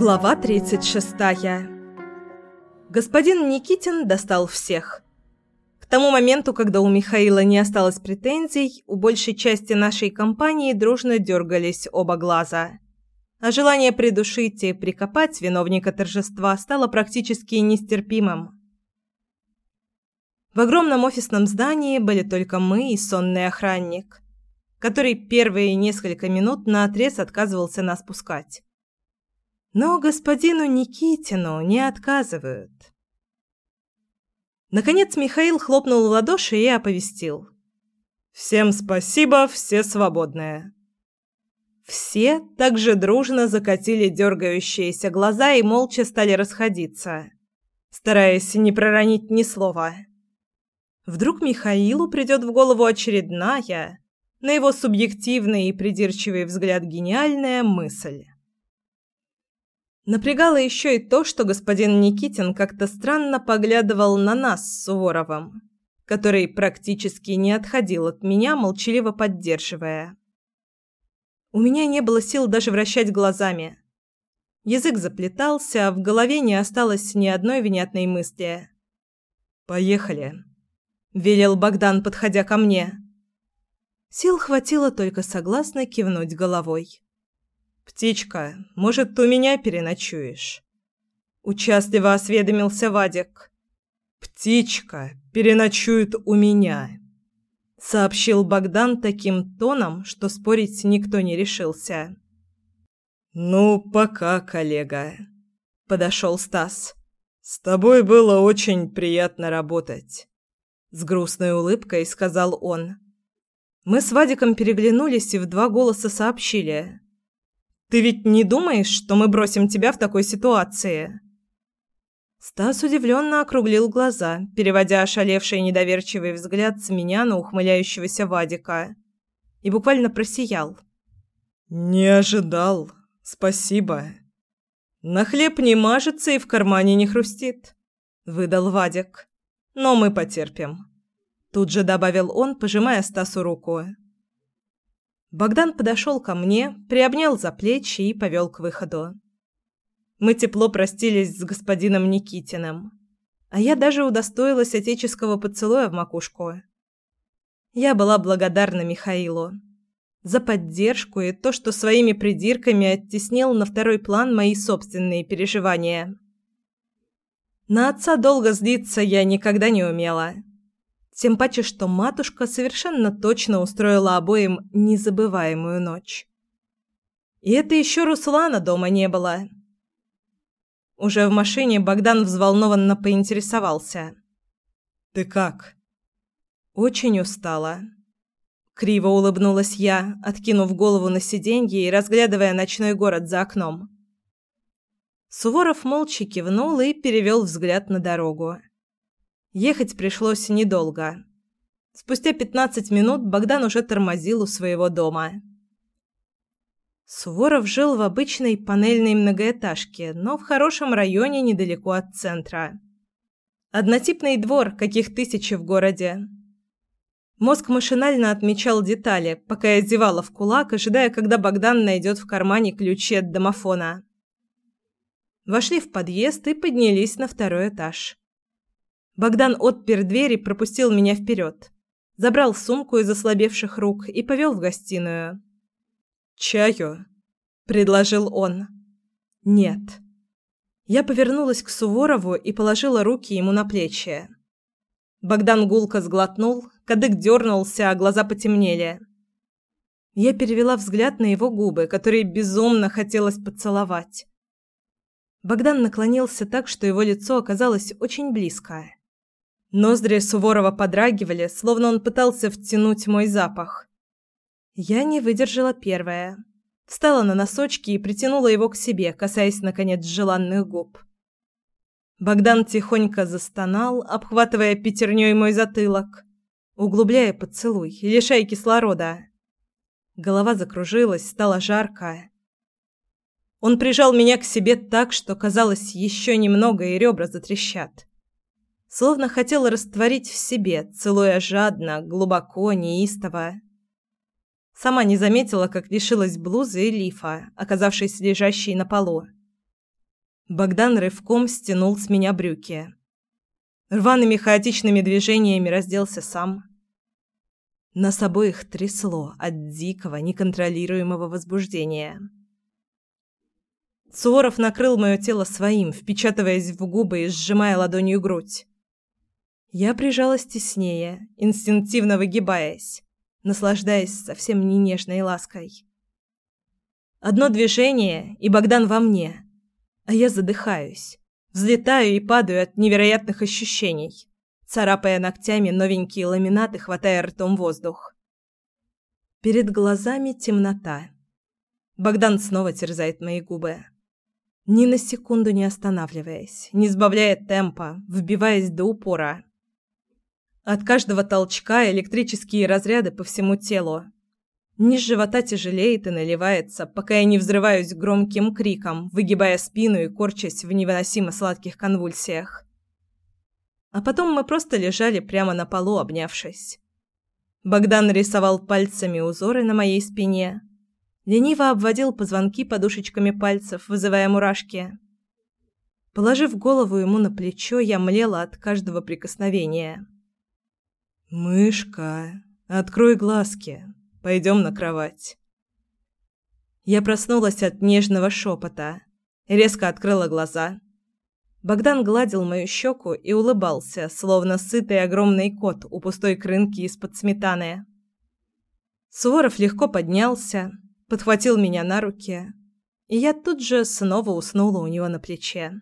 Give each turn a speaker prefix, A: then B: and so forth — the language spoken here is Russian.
A: Глава 36. Господин Никитин достал всех. К тому моменту, когда у Михаила не осталось претензий, у большей части нашей компании дружно дергались оба глаза. А желание придушить и прикопать виновника торжества стало практически нестерпимым. В огромном офисном здании были только мы и сонный охранник, который первые несколько минут наотрез отказывался нас пускать. Но господину Никитину не отказывают. Наконец Михаил хлопнул в ладоши и оповестил. «Всем спасибо, все свободные». Все также дружно закатили дергающиеся глаза и молча стали расходиться, стараясь не проронить ни слова. Вдруг Михаилу придет в голову очередная, на его субъективный и придирчивый взгляд гениальная мысль. Напрягало еще и то, что господин Никитин как-то странно поглядывал на нас с Суворовым, который практически не отходил от меня, молчаливо поддерживая. У меня не было сил даже вращать глазами. Язык заплетался, а в голове не осталось ни одной внятной мысли. «Поехали», — велел Богдан, подходя ко мне. Сил хватило только согласно кивнуть головой. «Птичка, может, у меня переночуешь?» Участливо осведомился Вадик. «Птичка переночует у меня», — сообщил Богдан таким тоном, что спорить никто не решился. «Ну, пока, коллега», — подошел Стас. «С тобой было очень приятно работать», — с грустной улыбкой сказал он. Мы с Вадиком переглянулись и в два голоса сообщили. Ты ведь не думаешь, что мы бросим тебя в такой ситуации?» Стас удивленно округлил глаза, переводя ошалевший недоверчивый взгляд с меня на ухмыляющегося Вадика, и буквально просиял. «Не ожидал. Спасибо. На хлеб не мажется и в кармане не хрустит», — выдал Вадик. «Но мы потерпим». Тут же добавил он, пожимая Стасу руку. Богдан подошел ко мне, приобнял за плечи и повел к выходу. Мы тепло простились с господином Никитиным, а я даже удостоилась отеческого поцелуя в макушку. Я была благодарна Михаилу за поддержку и то, что своими придирками оттеснил на второй план мои собственные переживания. На отца долго злиться я никогда не умела. Тем паче, что матушка совершенно точно устроила обоим незабываемую ночь. И это еще Руслана дома не было. Уже в машине Богдан взволнованно поинтересовался. «Ты как?» «Очень устала». Криво улыбнулась я, откинув голову на сиденье и разглядывая ночной город за окном. Суворов молча кивнул и перевел взгляд на дорогу. Ехать пришлось недолго. Спустя 15 минут Богдан уже тормозил у своего дома. Суворов жил в обычной панельной многоэтажке, но в хорошем районе недалеко от центра. Однотипный двор, каких тысячи в городе. Мозг машинально отмечал детали, пока я зевала в кулак, ожидая, когда Богдан найдет в кармане ключи от домофона. Вошли в подъезд и поднялись на второй этаж. Богдан отпер дверь и пропустил меня вперед. Забрал сумку из ослабевших рук и повел в гостиную. «Чаю?» – предложил он. «Нет». Я повернулась к Суворову и положила руки ему на плечи. Богдан гулко сглотнул, кадык дернулся, а глаза потемнели. Я перевела взгляд на его губы, которые безумно хотелось поцеловать. Богдан наклонился так, что его лицо оказалось очень близко. Ноздри Суворова подрагивали, словно он пытался втянуть мой запах. Я не выдержала первая. Встала на носочки и притянула его к себе, касаясь, наконец, желанных губ. Богдан тихонько застонал, обхватывая пятерней мой затылок, углубляя поцелуй, лишая кислорода. Голова закружилась, стало жарко. Он прижал меня к себе так, что казалось, еще немного и ребра затрещат словно хотел растворить в себе, целуя жадно, глубоко, неистово. Сама не заметила, как лишилась блузы и лифа, оказавшись лежащей на полу. Богдан рывком стянул с меня брюки. Рваными хаотичными движениями разделся сам. Нас обоих трясло от дикого, неконтролируемого возбуждения. Суворов накрыл мое тело своим, впечатываясь в губы и сжимая ладонью грудь. Я прижалась теснее, инстинктивно выгибаясь, наслаждаясь совсем не нежной лаской. Одно движение, и Богдан во мне, а я задыхаюсь, взлетаю и падаю от невероятных ощущений царапая ногтями новенькие ламинаты, хватая ртом воздух. Перед глазами темнота. Богдан снова терзает мои губы. Ни на секунду не останавливаясь, не сбавляя темпа, вбиваясь до упора. От каждого толчка электрические разряды по всему телу. Низ живота тяжелеет и наливается, пока я не взрываюсь громким криком, выгибая спину и корчась в невыносимо сладких конвульсиях. А потом мы просто лежали прямо на полу, обнявшись. Богдан рисовал пальцами узоры на моей спине. Лениво обводил позвонки подушечками пальцев, вызывая мурашки. Положив голову ему на плечо, я млела от каждого прикосновения. «Мышка, открой глазки. Пойдем на кровать». Я проснулась от нежного шепота. Резко открыла глаза. Богдан гладил мою щеку и улыбался, словно сытый огромный кот у пустой крынки из-под сметаны. Суворов легко поднялся, подхватил меня на руки, и я тут же снова уснула у него на плече.